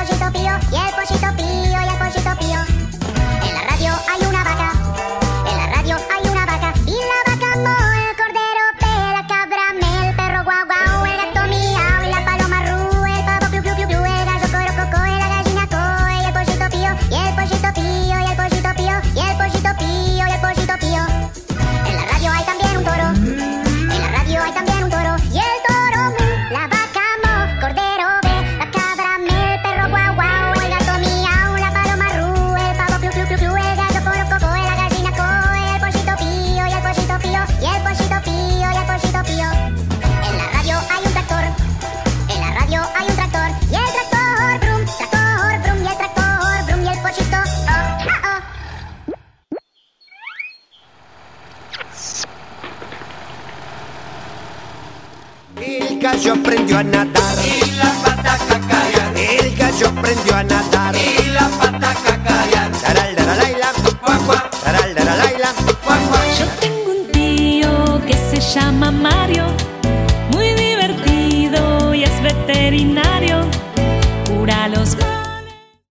こしとぴよやこしとぴよやこしとぴよ El gallo aprendió a nadar. Y la pataca cae. El gallo aprendió a nadar.